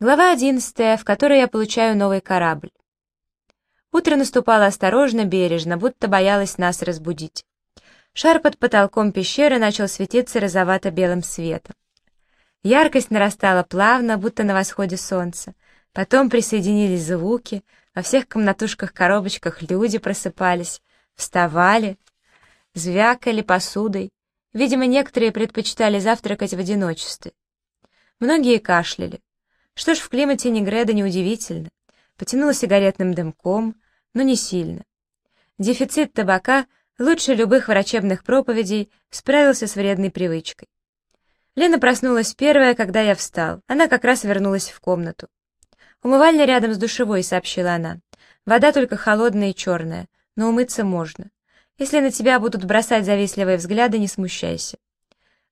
Глава одиннадцатая, в которой я получаю новый корабль. Утро наступало осторожно, бережно, будто боялось нас разбудить. Шар под потолком пещеры начал светиться розовато-белым светом. Яркость нарастала плавно, будто на восходе солнца. Потом присоединились звуки, во всех комнатушках-коробочках люди просыпались, вставали, звякали посудой. Видимо, некоторые предпочитали завтракать в одиночестве. Многие кашляли. Что ж, в климате Негреда неудивительно. Потянуло сигаретным дымком, но не сильно. Дефицит табака лучше любых врачебных проповедей справился с вредной привычкой. Лена проснулась первая, когда я встал. Она как раз вернулась в комнату. «Умывальня рядом с душевой», — сообщила она. «Вода только холодная и черная, но умыться можно. Если на тебя будут бросать завистливые взгляды, не смущайся.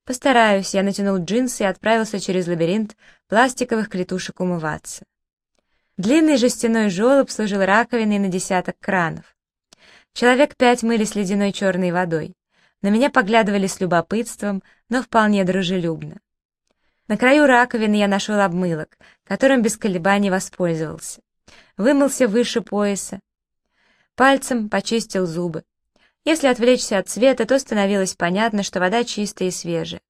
«Постараюсь», — я натянул джинсы и отправился через лабиринт пластиковых клетушек умываться. Длинный жестяной желоб служил раковиной на десяток кранов. Человек пять мылись ледяной черной водой. На меня поглядывали с любопытством, но вполне дружелюбно. На краю раковины я нашел обмылок, которым без колебаний воспользовался. Вымылся выше пояса. Пальцем почистил зубы. Если отвлечься от цвета, то становилось понятно, что вода чистая и свежая.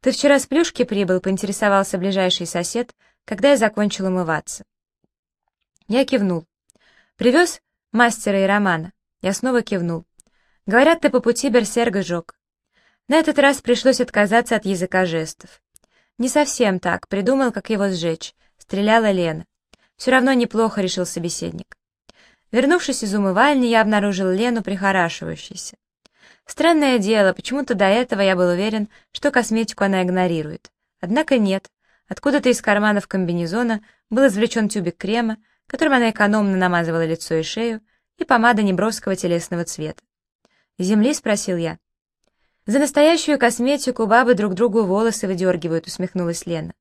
«Ты вчера с плюшки прибыл?» — поинтересовался ближайший сосед, когда я закончил умываться. Я кивнул. «Привез мастера и Романа?» Я снова кивнул. «Говорят, ты по пути берсерга сжег». На этот раз пришлось отказаться от языка жестов. «Не совсем так. Придумал, как его сжечь». Стреляла Лена. «Все равно неплохо», — решил собеседник. Вернувшись из умывальни, я обнаружил Лену прихорашивающейся. Странное дело, почему-то до этого я был уверен, что косметику она игнорирует. Однако нет. Откуда-то из карманов комбинезона был извлечен тюбик крема, которым она экономно намазывала лицо и шею, и помада неброского телесного цвета. «Земли?» — спросил я. «За настоящую косметику бабы друг другу волосы выдергивают», — усмехнулась Лена.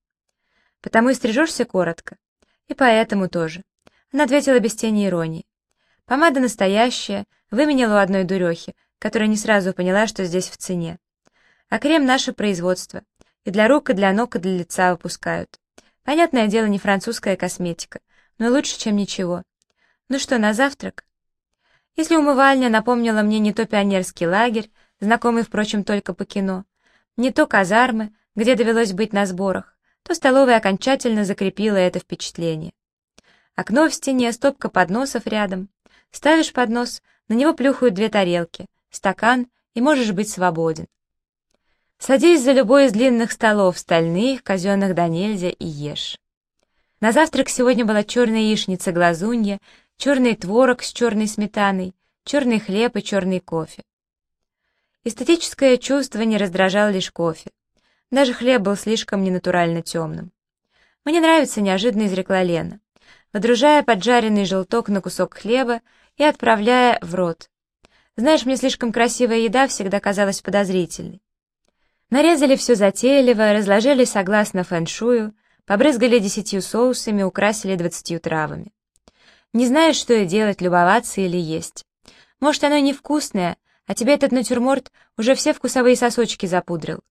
«Потому и стрижешься коротко. И поэтому тоже». Она ответила без тени иронии. Помада настоящая, выменяла у одной дурехи, которая не сразу поняла, что здесь в цене. А крем — наше производство. И для рук, и для ног, и для лица выпускают. Понятное дело, не французская косметика, но лучше, чем ничего. Ну что, на завтрак? Если умывальня напомнила мне не то пионерский лагерь, знакомый, впрочем, только по кино, не то казармы, где довелось быть на сборах, то столовая окончательно закрепила это впечатление. Окно в стене, стопка подносов рядом. Ставишь поднос, на него плюхают две тарелки, стакан, и можешь быть свободен. Садись за любой из длинных столов, стальных, казенных до нельзя, и ешь. На завтрак сегодня была черная яичница-глазунья, черный творог с черной сметаной, черный хлеб и черный кофе. Эстетическое чувство не раздражало лишь кофе. Даже хлеб был слишком ненатурально темным. «Мне нравится», — неожиданно изрекла Лена, водружая поджаренный желток на кусок хлеба и отправляя в рот. Знаешь, мне слишком красивая еда всегда казалась подозрительной. Нарезали все затейливо, разложили согласно фэншую, побрызгали десятью соусами, украсили двадцатью травами. Не знаешь, что и делать, любоваться или есть. Может, оно и невкусное, а тебе этот натюрморт уже все вкусовые сосочки запудрил.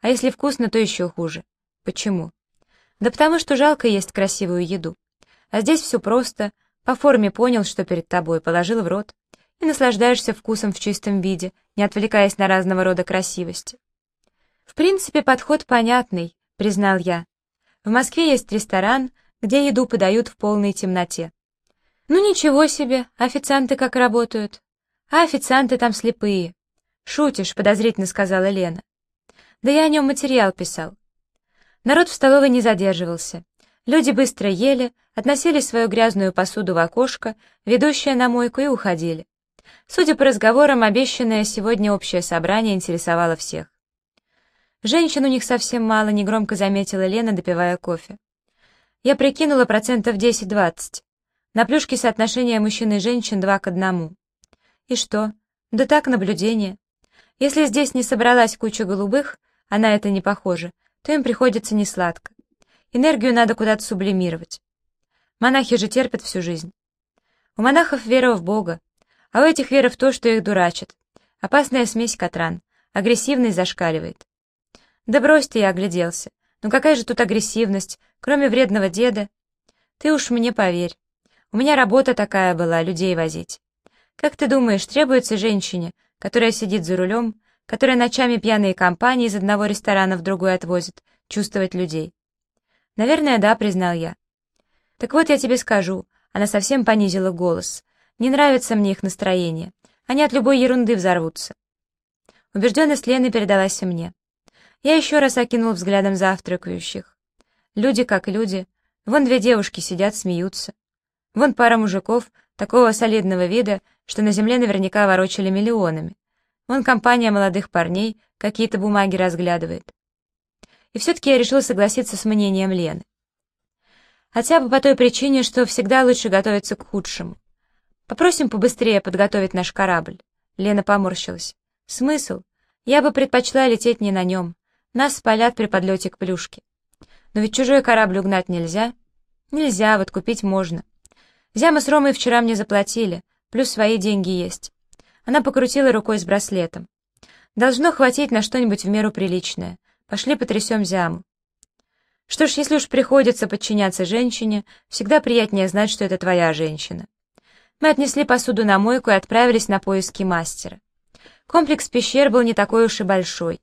А если вкусно, то еще хуже. Почему? Да потому что жалко есть красивую еду. А здесь все просто, по форме понял, что перед тобой, положил в рот, и наслаждаешься вкусом в чистом виде, не отвлекаясь на разного рода красивости. В принципе, подход понятный, признал я. В Москве есть ресторан, где еду подают в полной темноте. Ну ничего себе, официанты как работают. А официанты там слепые. Шутишь, подозрительно сказала Лена. Да я о нем материал писал. Народ в столовой не задерживался. Люди быстро ели, относили свою грязную посуду в окошко, ведущее на мойку, и уходили. Судя по разговорам, обещанное сегодня общее собрание интересовало всех. Женщин у них совсем мало, негромко заметила Лена, допивая кофе. Я прикинула процентов 10-20. На плюшке соотношение мужчин и женщин два к одному. И что? Да так, наблюдение. Если здесь не собралась куча голубых, а на это не похоже, то им приходится несладко. Энергию надо куда-то сублимировать. Монахи же терпят всю жизнь. У монахов вера в Бога, а у этих вера в то, что их дурачат. Опасная смесь Катран, агрессивный зашкаливает. Да брось ты, я огляделся. Ну какая же тут агрессивность, кроме вредного деда? Ты уж мне поверь. У меня работа такая была, людей возить. Как ты думаешь, требуется женщине, которая сидит за рулем, которая ночами пьяные компании из одного ресторана в другой отвозит, чувствовать людей? Наверное, да, признал я. Так вот я тебе скажу, она совсем понизила голос. Не нравится мне их настроение. Они от любой ерунды взорвутся. Убежденность Лены передалась и мне. Я еще раз окинул взглядом завтракающих. Люди как люди. Вон две девушки сидят, смеются. Вон пара мужиков, такого солидного вида, что на земле наверняка ворочали миллионами. Вон компания молодых парней какие-то бумаги разглядывает. И все-таки я решил согласиться с мнением Лены. Хотя бы по той причине, что всегда лучше готовиться к худшему. Попросим побыстрее подготовить наш корабль. Лена поморщилась. Смысл? Я бы предпочла лететь не на нем. Нас спалят при подлете к плюшке. Но ведь чужой корабль угнать нельзя. Нельзя, вот купить можно. Зяма с Ромой вчера мне заплатили, плюс свои деньги есть. Она покрутила рукой с браслетом. Должно хватить на что-нибудь в меру приличное. Пошли потрясем Зяму. Что ж, если уж приходится подчиняться женщине, всегда приятнее знать, что это твоя женщина. Мы отнесли посуду на мойку и отправились на поиски мастера. Комплекс пещер был не такой уж и большой.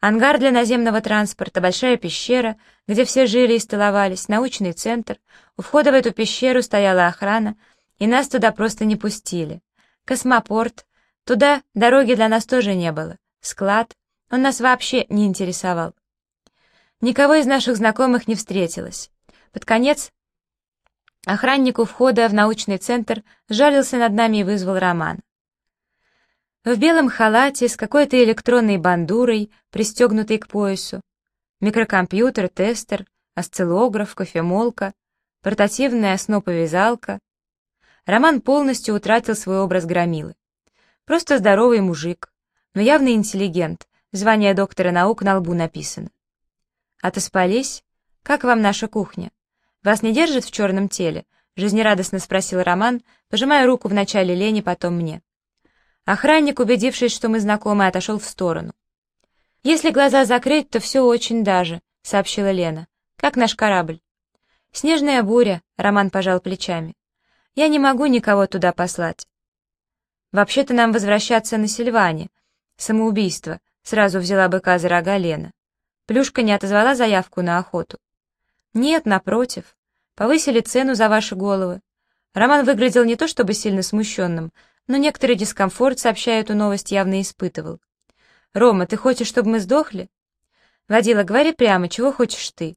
Ангар для наземного транспорта, большая пещера, где все жили и столовались, научный центр. У входа в эту пещеру стояла охрана, и нас туда просто не пустили. Космопорт. Туда дороги для нас тоже не было. Склад. Он нас вообще не интересовал. Никого из наших знакомых не встретилось. Под конец охранник у входа в научный центр жалился над нами и вызвал Роман. В белом халате с какой-то электронной бандурой, пристегнутой к поясу. Микрокомпьютер, тестер, осциллограф, кофемолка, портативная сноповязалка. Роман полностью утратил свой образ громилы. Просто здоровый мужик, но явный интеллигент, звание доктора наук на лбу написано. «Отоспались? Как вам наша кухня? Вас не держит в черном теле?» — жизнерадостно спросил Роман, пожимая руку вначале Лене, потом мне. Охранник, убедившись, что мы знакомы, отошел в сторону. «Если глаза закрыть, то все очень даже», — сообщила Лена. «Как наш корабль?» «Снежная буря», — Роман пожал плечами. «Я не могу никого туда послать». «Вообще-то нам возвращаться на Сильване. Самоубийство», — сразу взяла быка за рога Лена. Плюшка не отозвала заявку на охоту. «Нет, напротив. Повысили цену за ваши головы». Роман выглядел не то чтобы сильно смущенным, но некоторый дискомфорт, сообщая эту новость, явно испытывал. «Рома, ты хочешь, чтобы мы сдохли?» «Водила, говори прямо, чего хочешь ты?»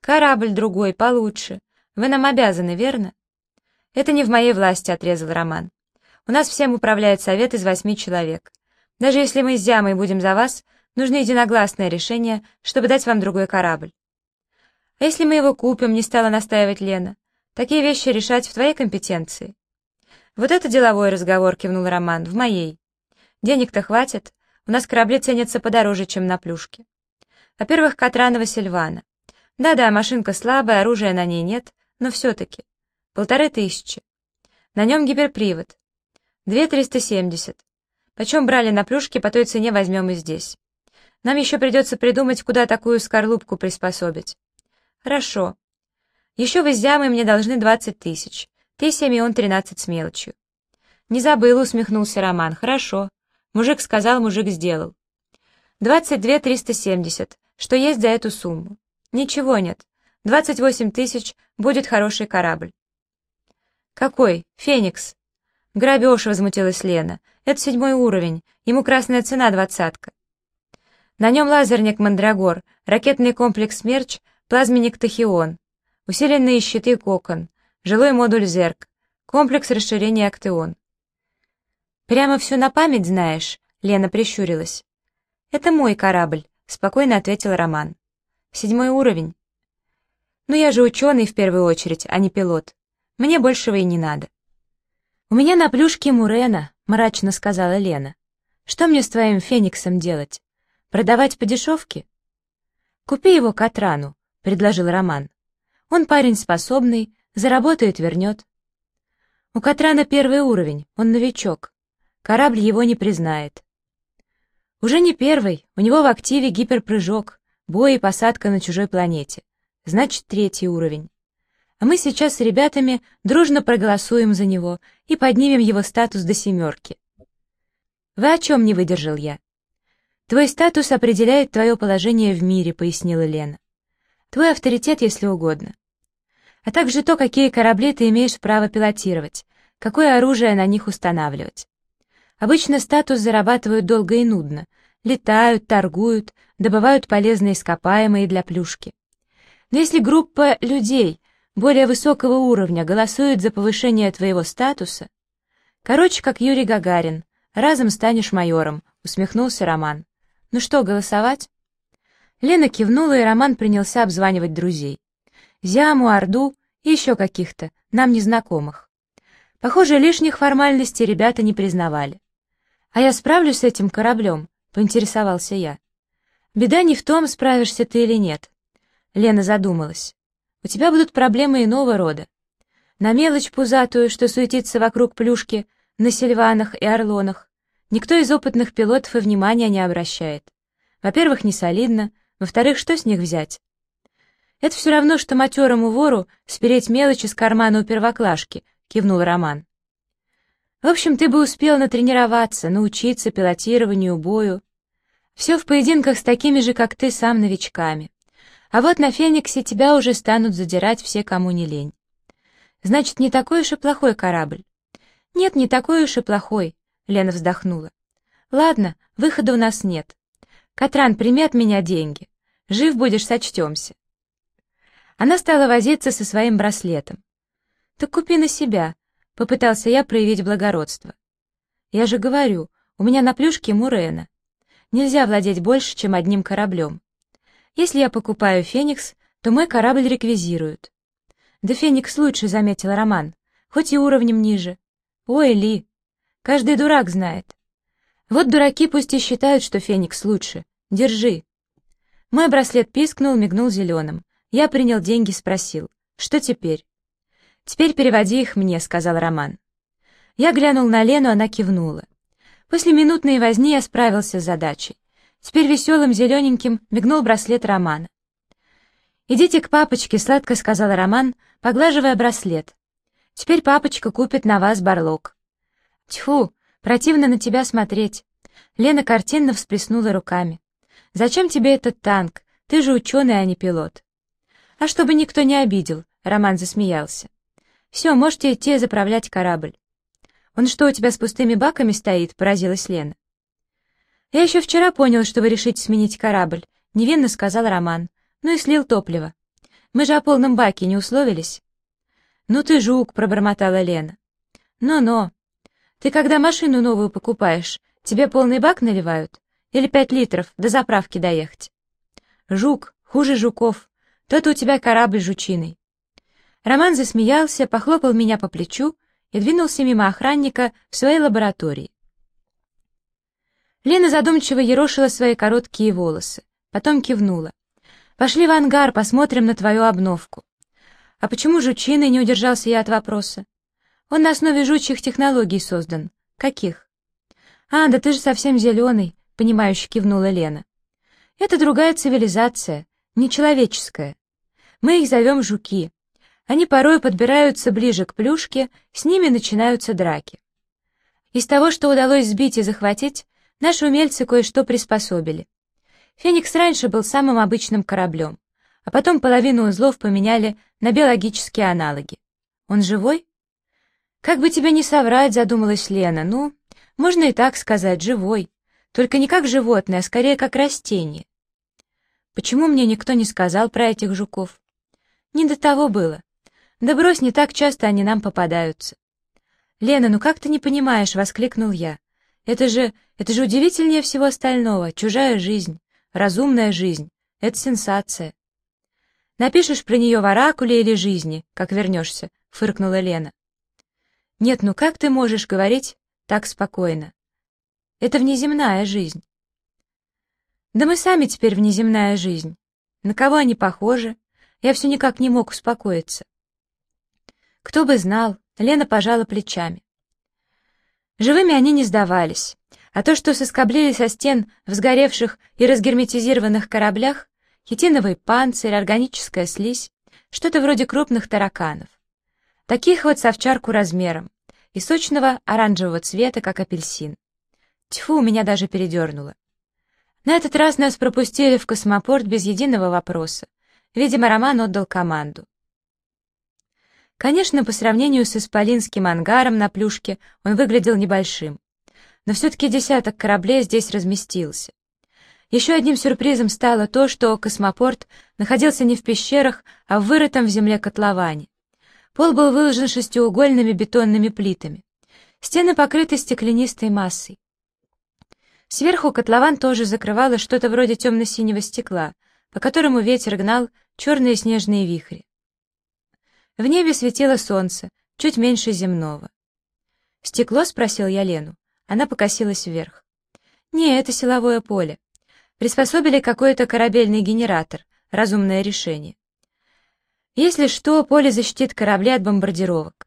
«Корабль другой, получше. Вы нам обязаны, верно?» «Это не в моей власти», — отрезал Роман. «У нас всем управляет совет из восьми человек. Даже если мы с Зямой будем за вас, Нужно единогласное решение, чтобы дать вам другой корабль. А если мы его купим, не стала настаивать Лена. Такие вещи решать в твоей компетенции. Вот это деловой разговор, кивнул Роман, в моей. Денег-то хватит, у нас корабли ценятся подороже, чем на плюшке. Во-первых, Катранова Сильвана. Да-да, машинка слабая, оружия на ней нет, но все-таки. Полторы тысячи. На нем гиперпривод. Две триста семьдесят. Почем брали на плюшке, по той цене возьмем и здесь. Нам еще придется придумать, куда такую скорлупку приспособить. Хорошо. Еще вы с Зямой мне должны двадцать тысяч. Ты он тринадцать с мелочью. Не забыл, усмехнулся Роман. Хорошо. Мужик сказал, мужик сделал. Двадцать две триста семьдесят. Что есть за эту сумму? Ничего нет. Двадцать восемь тысяч, будет хороший корабль. Какой? Феникс. Грабеж, возмутилась Лена. Это седьмой уровень. Ему красная цена двадцатка. На нем лазерник «Мандрагор», ракетный комплекс «Смерч», плазменник «Тахион», усиленные щиты «Кокон», жилой модуль «Зерк», комплекс расширения «Актеон». «Прямо все на память знаешь?» — Лена прищурилась. «Это мой корабль», — спокойно ответил Роман. «Седьмой уровень». «Ну я же ученый в первую очередь, а не пилот. Мне большего и не надо». «У меня на плюшке Мурена», — мрачно сказала Лена. «Что мне с твоим фениксом делать?» Продавать по дешевке? Купи его Катрану, предложил Роман. Он парень способный, заработает, вернет. У Катрана первый уровень, он новичок. Корабль его не признает. Уже не первый, у него в активе гиперпрыжок, бой и посадка на чужой планете. Значит, третий уровень. А мы сейчас с ребятами дружно проголосуем за него и поднимем его статус до семерки. Вы о чем не выдержал я? Твой статус определяет твое положение в мире, пояснила Лена. Твой авторитет, если угодно. А также то, какие корабли ты имеешь право пилотировать, какое оружие на них устанавливать. Обычно статус зарабатывают долго и нудно. Летают, торгуют, добывают полезные ископаемые для плюшки. Но если группа людей более высокого уровня голосует за повышение твоего статуса... Короче, как Юрий Гагарин, разом станешь майором, усмехнулся Роман. Ну что, голосовать? Лена кивнула, и Роман принялся обзванивать друзей. Зяму, Орду и еще каких-то, нам незнакомых. Похоже, лишних формальностей ребята не признавали. «А я справлюсь с этим кораблем?» — поинтересовался я. «Беда не в том, справишься ты или нет». Лена задумалась. «У тебя будут проблемы иного рода. На мелочь пузатую, что суетится вокруг плюшки, на сильванах и орлонах, никто из опытных пилотов и внимания не обращает. Во-первых, не солидно, во-вторых, что с них взять? Это все равно, что матерому вору спереть мелочь из кармана у первоклашки, кивнул Роман. В общем, ты бы успел натренироваться, научиться пилотированию, бою. Все в поединках с такими же, как ты, сам новичками. А вот на Фениксе тебя уже станут задирать все, кому не лень. Значит, не такой уж и плохой корабль. Нет, не такой уж и плохой, Лена вздохнула. Ладно, выхода у нас нет. Катран, прими от меня деньги. Жив будешь, сочтемся. Она стала возиться со своим браслетом. Так купи на себя, Попытался я проявить благородство. Я же говорю, у меня на плюшке Мурена. Нельзя владеть больше, чем одним кораблем. Если я покупаю Феникс, то мой корабль реквизируют. Да Феникс лучше, заметил Роман, хоть и уровнем ниже. Ой, Ли, каждый дурак знает. Вот дураки пусть и считают, что Феникс лучше. Держи. Мой браслет пискнул, мигнул зеленым. Я принял деньги, спросил. Что теперь? «Теперь переводи их мне», — сказал Роман. Я глянул на Лену, она кивнула. После минутной возни я справился с задачей. Теперь веселым зелененьким мигнул браслет Романа. «Идите к папочке», — сладко сказал Роман, поглаживая браслет. «Теперь папочка купит на вас барлог». «Тьфу, противно на тебя смотреть». Лена картинно всплеснула руками. «Зачем тебе этот танк? Ты же ученый, а не пилот». «А чтобы никто не обидел», — Роман засмеялся. «Все, можете идти заправлять корабль». «Он что, у тебя с пустыми баками стоит?» — поразилась Лена. «Я еще вчера понял, что вы решите сменить корабль», — невинно сказал Роман. «Ну и слил топливо. Мы же о полном баке не условились». «Ну ты жук», — пробормотала Лена. «Но-но. Ты когда машину новую покупаешь, тебе полный бак наливают? Или пять литров до заправки доехать?» «Жук, хуже жуков. Тот у тебя корабль жучиный. Роман засмеялся, похлопал меня по плечу и двинулся мимо охранника в своей лаборатории. Лена задумчиво ерошила свои короткие волосы, потом кивнула. «Пошли в ангар, посмотрим на твою обновку». «А почему жучиный?» — не удержался я от вопроса. «Он на основе жучьих технологий создан. Каких?» «А, да ты же совсем зеленый», — понимающе кивнула Лена. «Это другая цивилизация, нечеловеческая. Мы их зовем жуки. Они порой подбираются ближе к плюшке, с ними начинаются драки. Из того, что удалось сбить и захватить, наши умельцы кое-что приспособили. «Феникс» раньше был самым обычным кораблем, а потом половину узлов поменяли на биологические аналоги. Он живой? Как бы тебе не соврать, задумалась Лена, ну, можно и так сказать, живой. Только не как животное, а скорее как растение. Почему мне никто не сказал про этих жуков? Не до того было. «Да брось, не так часто они нам попадаются». «Лена, ну как ты не понимаешь?» — воскликнул я. «Это же... это же удивительнее всего остального. Чужая жизнь, разумная жизнь. Это сенсация». «Напишешь про нее в оракуле или жизни, как вернешься», — фыркнула Лена. «Нет, ну как ты можешь говорить так спокойно? Это внеземная жизнь». «Да мы сами теперь внеземная жизнь. На кого они похожи? Я все никак не мог успокоиться. Кто бы знал, Лена пожала плечами. Живыми они не сдавались, а то, что соскоблили со стен в сгоревших и разгерметизированных кораблях, хитиновый панцирь, органическая слизь, что-то вроде крупных тараканов. Таких вот с овчарку размером и сочного оранжевого цвета, как апельсин. Тьфу, меня даже передернуло. На этот раз нас пропустили в космопорт без единого вопроса. Видимо, Роман отдал команду. Конечно, по сравнению с исполинским ангаром на плюшке он выглядел небольшим. Но все-таки десяток кораблей здесь разместился. Еще одним сюрпризом стало то, что космопорт находился не в пещерах, а в вырытом в земле котловане. Пол был выложен шестиугольными бетонными плитами. Стены покрыты стеклянистой массой. Сверху котлован тоже закрывало что-то вроде темно-синего стекла, по которому ветер гнал черные снежные вихри. В небе светило солнце, чуть меньше земного. «Стекло?» — спросил я Лену. Она покосилась вверх. «Не, это силовое поле. Приспособили какой-то корабельный генератор. Разумное решение. Если что, поле защитит корабли от бомбардировок.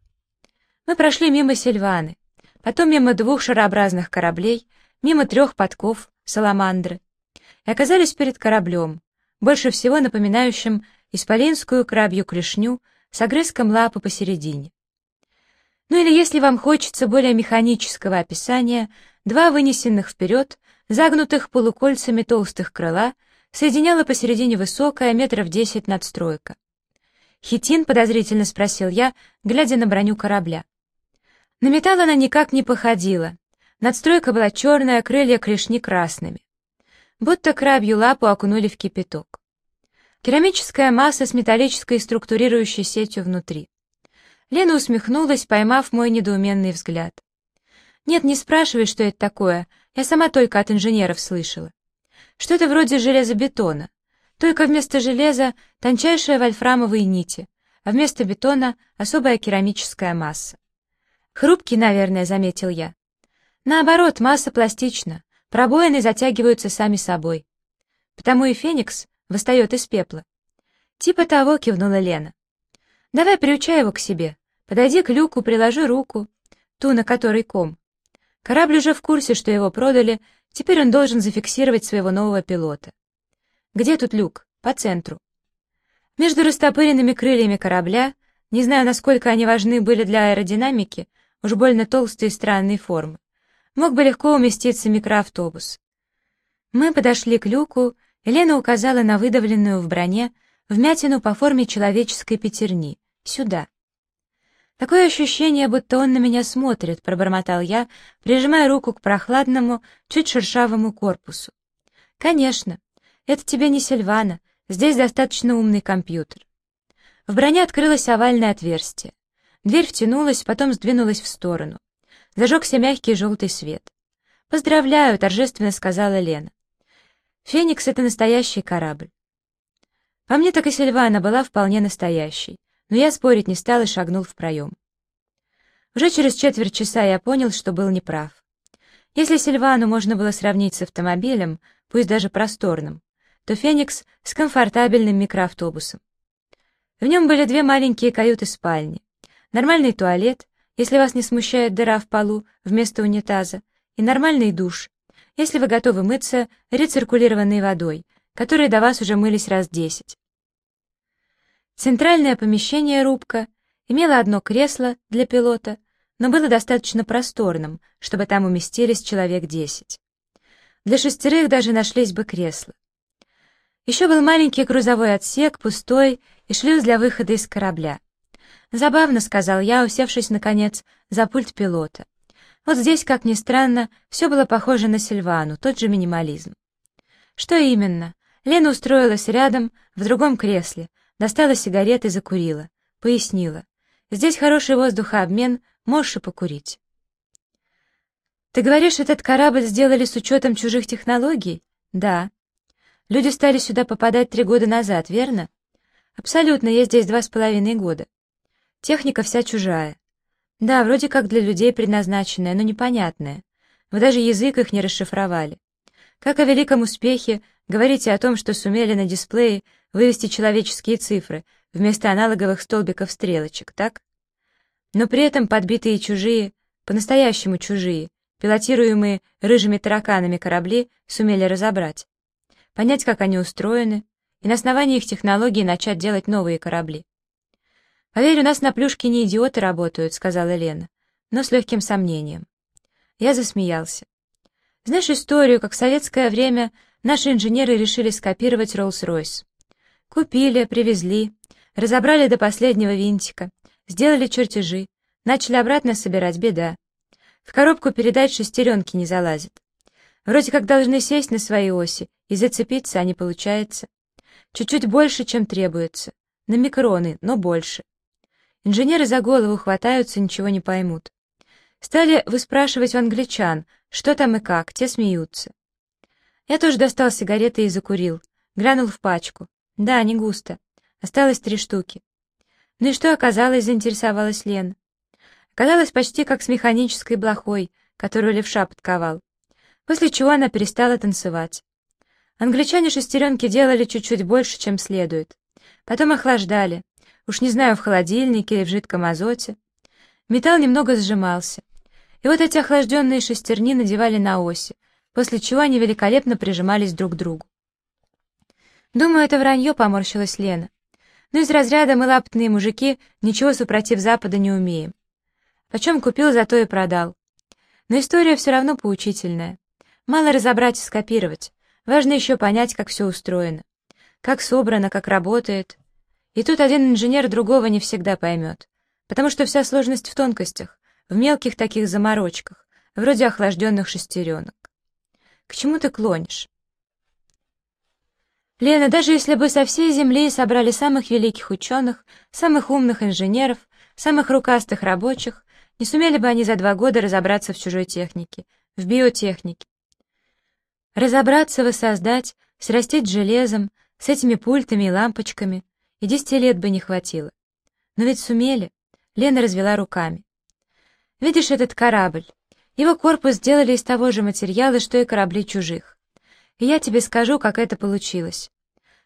Мы прошли мимо Сильваны, потом мимо двух шарообразных кораблей, мимо трех подков, саламандры, и оказались перед кораблем, больше всего напоминающим исполинскую крабью клешню с огрызком лапы посередине. Ну или если вам хочется более механического описания, два вынесенных вперед, загнутых полукольцами толстых крыла, соединяла посередине высокая, метров десять надстройка. «Хитин?» — подозрительно спросил я, глядя на броню корабля. На металл она никак не походила, Надстройка была черная, крылья клешни красными. Будто крабью лапу окунули в кипяток. Керамическая масса с металлической структурирующей сетью внутри. Лена усмехнулась, поймав мой недоуменный взгляд. «Нет, не спрашивай, что это такое, я сама только от инженеров слышала. Что-то вроде железобетона, только вместо железа тончайшие вольфрамовые нити, а вместо бетона особая керамическая масса. Хрупкий, наверное, заметил я. Наоборот, масса пластична, пробоины затягиваются сами собой. Потому и феникс восстает из пепла. Типа того, кивнула Лена. Давай приучай его к себе. Подойди к люку, приложи руку, ту, на которой ком. Корабль уже в курсе, что его продали, теперь он должен зафиксировать своего нового пилота. Где тут люк? По центру. Между растопыренными крыльями корабля, не знаю, насколько они важны были для аэродинамики, уж больно толстые и странные формы, мог бы легко уместиться микроавтобус. Мы подошли к люку, и Лена указала на выдавленную в броне вмятину по форме человеческой пятерни. Сюда. Такое ощущение, будто он на меня смотрит, пробормотал я, прижимая руку к прохладному, чуть шершавому корпусу. Конечно, это тебе не Сильвана, здесь достаточно умный компьютер. В броне открылось овальное отверстие. Дверь втянулась, потом сдвинулась в сторону. Зажегся мягкий желтый свет. «Поздравляю», — торжественно сказала Лена. «Феникс — это настоящий корабль». По мне так и Сильвана была вполне настоящей, но я спорить не стал и шагнул в проем. Уже через четверть часа я понял, что был неправ. Если Сильвану можно было сравнить с автомобилем, пусть даже просторным, то Феникс — с комфортабельным микроавтобусом. В нем были две маленькие каюты-спальни, нормальный туалет, если вас не смущает дыра в полу вместо унитаза, и нормальный душ, если вы готовы мыться рециркулированной водой, которой до вас уже мылись раз десять. Центральное помещение рубка имело одно кресло для пилота, но было достаточно просторным, чтобы там уместились человек десять. Для шестерых даже нашлись бы кресла. Еще был маленький грузовой отсек, пустой, и шлюз для выхода из корабля. «Забавно», — сказал я, усевшись, наконец, за пульт пилота. Вот здесь, как ни странно, все было похоже на Сильвану, тот же минимализм. Что именно? Лена устроилась рядом, в другом кресле, достала сигареты и закурила. Пояснила. Здесь хороший воздухообмен, можешь и покурить. Ты говоришь, этот корабль сделали с учетом чужих технологий? Да. Люди стали сюда попадать три года назад, верно? Абсолютно, я здесь два с половиной года. Техника вся чужая. Да, вроде как для людей предназначенная, но непонятная. Вы даже язык их не расшифровали. Как о великом успехе говорите о том, что сумели на дисплее вывести человеческие цифры вместо аналоговых столбиков стрелочек, так? Но при этом подбитые чужие, по-настоящему чужие, пилотируемые рыжими тараканами корабли сумели разобрать. Понять, как они устроены, и на основании их технологий начать делать новые корабли. «Поверь, у нас на плюшке не идиоты работают», — сказала Лена, но с легким сомнением. Я засмеялся. «Знаешь историю, как в советское время наши инженеры решили скопировать Роллс-Ройс? Купили, привезли, разобрали до последнего винтика, сделали чертежи, начали обратно собирать, беда. В коробку передать шестеренки не залазит. Вроде как должны сесть на свои оси и зацепиться, а не получается. Чуть-чуть больше, чем требуется. На микроны, но больше. Инженеры за голову хватаются, ничего не поймут. Стали выспрашивать у англичан, что там и как, те смеются. Я тоже достал сигареты и закурил. Глянул в пачку. Да, не густо. Осталось три штуки. Ну и что оказалось, заинтересовалась Лена. Оказалось почти как с механической блохой, которую левша подковал. После чего она перестала танцевать. Англичане шестеренки делали чуть-чуть больше, чем следует. Потом охлаждали. Уж не знаю, в холодильнике или в жидком азоте. Металл немного сжимался. И вот эти охлажденные шестерни надевали на оси, после чего они великолепно прижимались друг к другу. Думаю, это вранье, поморщилась Лена. Но из разряда мы лапотные мужики ничего супротив Запада не умеем. Почем купил, зато и продал. Но история все равно поучительная. Мало разобрать и скопировать. Важно еще понять, как все устроено. Как собрано, как работает. И тут один инженер другого не всегда поймет. Потому что вся сложность в тонкостях, в мелких таких заморочках, вроде охлажденных шестеренок. К чему ты клонишь? Лена, даже если бы со всей Земли собрали самых великих ученых, самых умных инженеров, самых рукастых рабочих, не сумели бы они за два года разобраться в чужой технике, в биотехнике. Разобраться, воссоздать, срастить железом, с этими пультами и лампочками, и десяти лет бы не хватило. Но ведь сумели. Лена развела руками. Видишь этот корабль? Его корпус сделали из того же материала, что и корабли чужих. И я тебе скажу, как это получилось.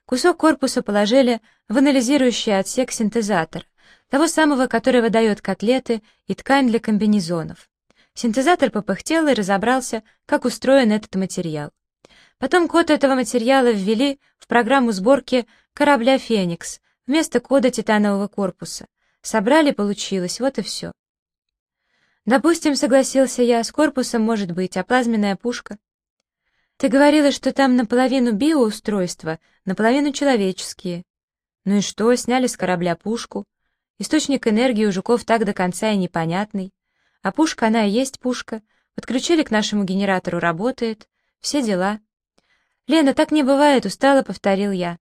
Кусок корпуса положили в анализирующий отсек синтезатора, того самого, который выдает котлеты и ткань для комбинезонов. Синтезатор попыхтел и разобрался, как устроен этот материал. Потом код этого материала ввели в программу сборки корабля «Феникс» вместо кода титанового корпуса. Собрали, получилось, вот и все. Допустим, согласился я, с корпусом может быть, а плазменная пушка? Ты говорила, что там наполовину биоустройства, наполовину человеческие. Ну и что, сняли с корабля пушку? Источник энергии у жуков так до конца и непонятный. А пушка, она и есть пушка. Подключили к нашему генератору, работает. Все дела. «Лена, так не бывает», — устало повторил я.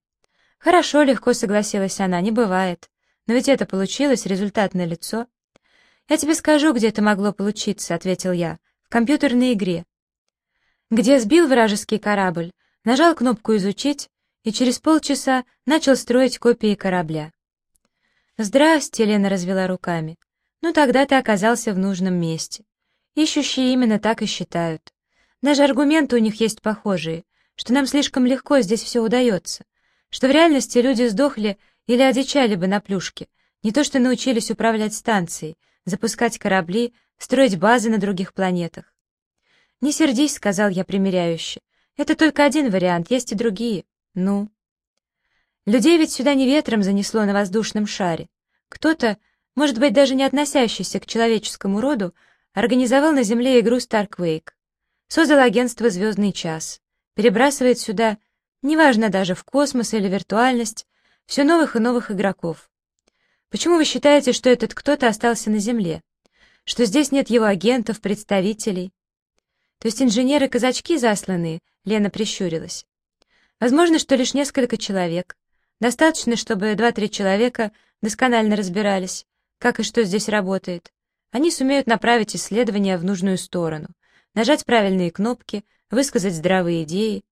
«Хорошо», — легко согласилась она, — «не бывает. Но ведь это получилось, результат на лицо. «Я тебе скажу, где это могло получиться», — ответил я. «В компьютерной игре». Где сбил вражеский корабль, нажал кнопку «Изучить» и через полчаса начал строить копии корабля. «Здрасте», — Лена развела руками. «Ну тогда ты оказался в нужном месте. Ищущие именно так и считают. Даже аргументы у них есть похожие что нам слишком легко здесь все удается, что в реальности люди сдохли или одичали бы на плюшке, не то что научились управлять станцией, запускать корабли, строить базы на других планетах. «Не сердись», — сказал я примиряюще. «Это только один вариант, есть и другие. Ну?» Людей ведь сюда не ветром занесло на воздушном шаре. Кто-то, может быть, даже не относящийся к человеческому роду, организовал на Земле игру Старквейк. Создал агентство «Звездный час» перебрасывает сюда, неважно даже в космос или виртуальность, все новых и новых игроков. Почему вы считаете, что этот кто-то остался на Земле? Что здесь нет его агентов, представителей? То есть инженеры-казачки засланные, Лена прищурилась. Возможно, что лишь несколько человек. Достаточно, чтобы два-три человека досконально разбирались, как и что здесь работает. Они сумеют направить исследования в нужную сторону, нажать правильные кнопки, высказать здравые идеи.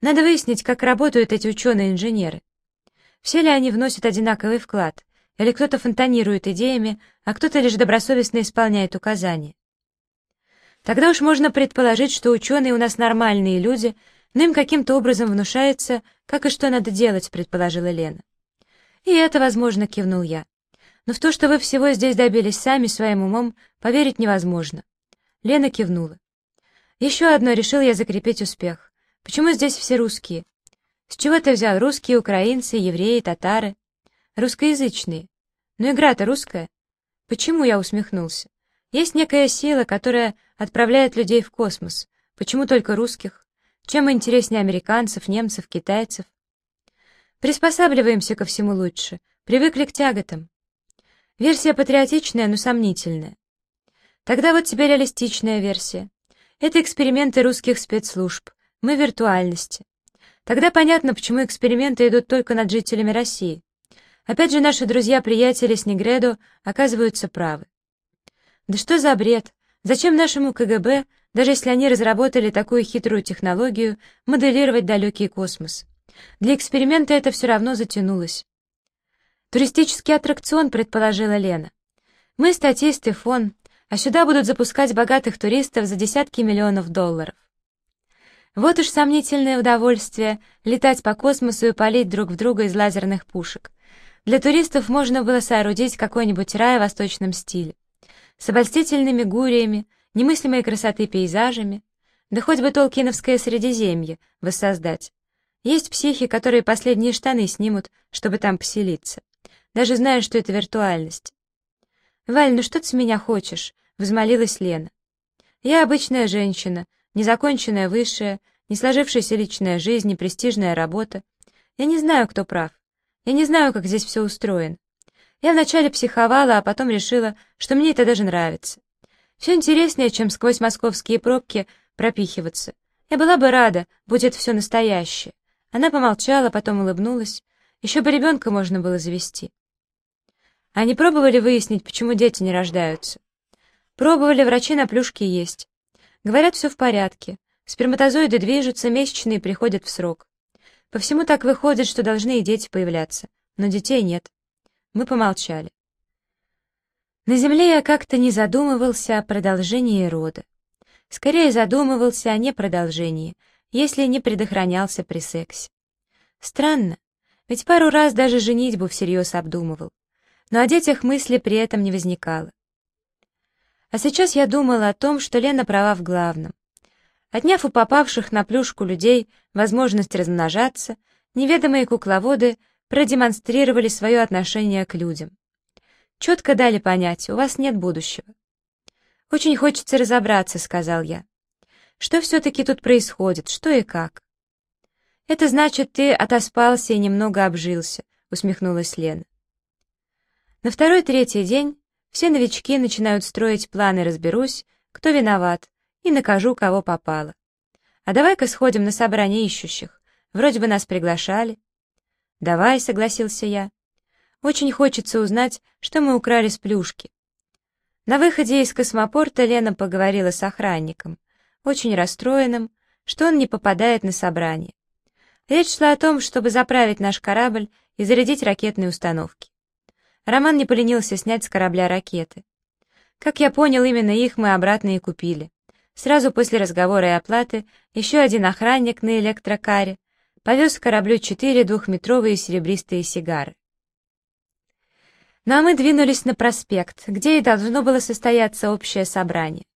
Надо выяснить, как работают эти ученые-инженеры. Все ли они вносят одинаковый вклад, или кто-то фонтанирует идеями, а кто-то лишь добросовестно исполняет указания. Тогда уж можно предположить, что ученые у нас нормальные люди, но им каким-то образом внушается, как и что надо делать, предположила Лена. И это, возможно, кивнул я. Но в то, что вы всего здесь добились сами своим умом, поверить невозможно. Лена кивнула. Еще одно решил я закрепить успех. Почему здесь все русские? С чего ты взял русские, украинцы, евреи, татары? Русскоязычные. Но игра-то русская. Почему я усмехнулся? Есть некая сила, которая отправляет людей в космос. Почему только русских? Чем интереснее американцев, немцев, китайцев? Приспосабливаемся ко всему лучше. Привыкли к тяготам. Версия патриотичная, но сомнительная. Тогда вот тебе реалистичная версия. Это эксперименты русских спецслужб. Мы виртуальности. Тогда понятно, почему эксперименты идут только над жителями России. Опять же, наши друзья-приятели с Негредо оказываются правы. Да что за бред? Зачем нашему КГБ, даже если они разработали такую хитрую технологию, моделировать далекий космос? Для эксперимента это все равно затянулось. Туристический аттракцион, предположила Лена. Мы статисты, фон, а сюда будут запускать богатых туристов за десятки миллионов долларов. Вот уж сомнительное удовольствие летать по космосу и палить друг в друга из лазерных пушек. Для туристов можно было соорудить какой-нибудь рай в восточном стиле. С обольстительными гуриями, немыслимой красоты пейзажами, да хоть бы Толкиновское Средиземье воссоздать. Есть психи, которые последние штаны снимут, чтобы там поселиться, даже зная, что это виртуальность. «Валь, ну что ты с меня хочешь?» — взмолилась Лена. «Я обычная женщина, незаконченная высшая, не сложившаяся личная жизнь, непрестижная работа. Я не знаю, кто прав. Я не знаю, как здесь все устроено. Я вначале психовала, а потом решила, что мне это даже нравится. Все интереснее, чем сквозь московские пробки пропихиваться. Я была бы рада, будет все настоящее. Она помолчала, потом улыбнулась. Еще бы ребенка можно было завести. Они пробовали выяснить, почему дети не рождаются? Пробовали, врачи на плюшке есть. Говорят, все в порядке. Сперматозоиды движутся, месячные приходят в срок. По всему так выходит, что должны и дети появляться. Но детей нет. Мы помолчали. На земле я как-то не задумывался о продолжении рода. Скорее задумывался о непродолжении, если не предохранялся при сексе. Странно, ведь пару раз даже женитьбу всерьез обдумывал но о детях мысли при этом не возникало. А сейчас я думала о том, что Лена права в главном. Отняв у попавших на плюшку людей возможность размножаться, неведомые кукловоды продемонстрировали свое отношение к людям. Четко дали понять, у вас нет будущего. «Очень хочется разобраться», — сказал я. «Что все-таки тут происходит, что и как?» «Это значит, ты отоспался и немного обжился», — усмехнулась Лена. На второй-третий день все новички начинают строить планы «разберусь», кто виноват, и накажу, кого попало. А давай-ка сходим на собрание ищущих. Вроде бы нас приглашали. Давай, согласился я. Очень хочется узнать, что мы украли с плюшки. На выходе из космопорта Лена поговорила с охранником, очень расстроенным, что он не попадает на собрание. Речь шла о том, чтобы заправить наш корабль и зарядить ракетные установки. Роман не поленился снять с корабля ракеты. Как я понял, именно их мы обратно и купили. Сразу после разговора и оплаты еще один охранник на электрокаре повез к кораблю четыре двухметровые серебристые сигары. Ну а мы двинулись на проспект, где и должно было состояться общее собрание.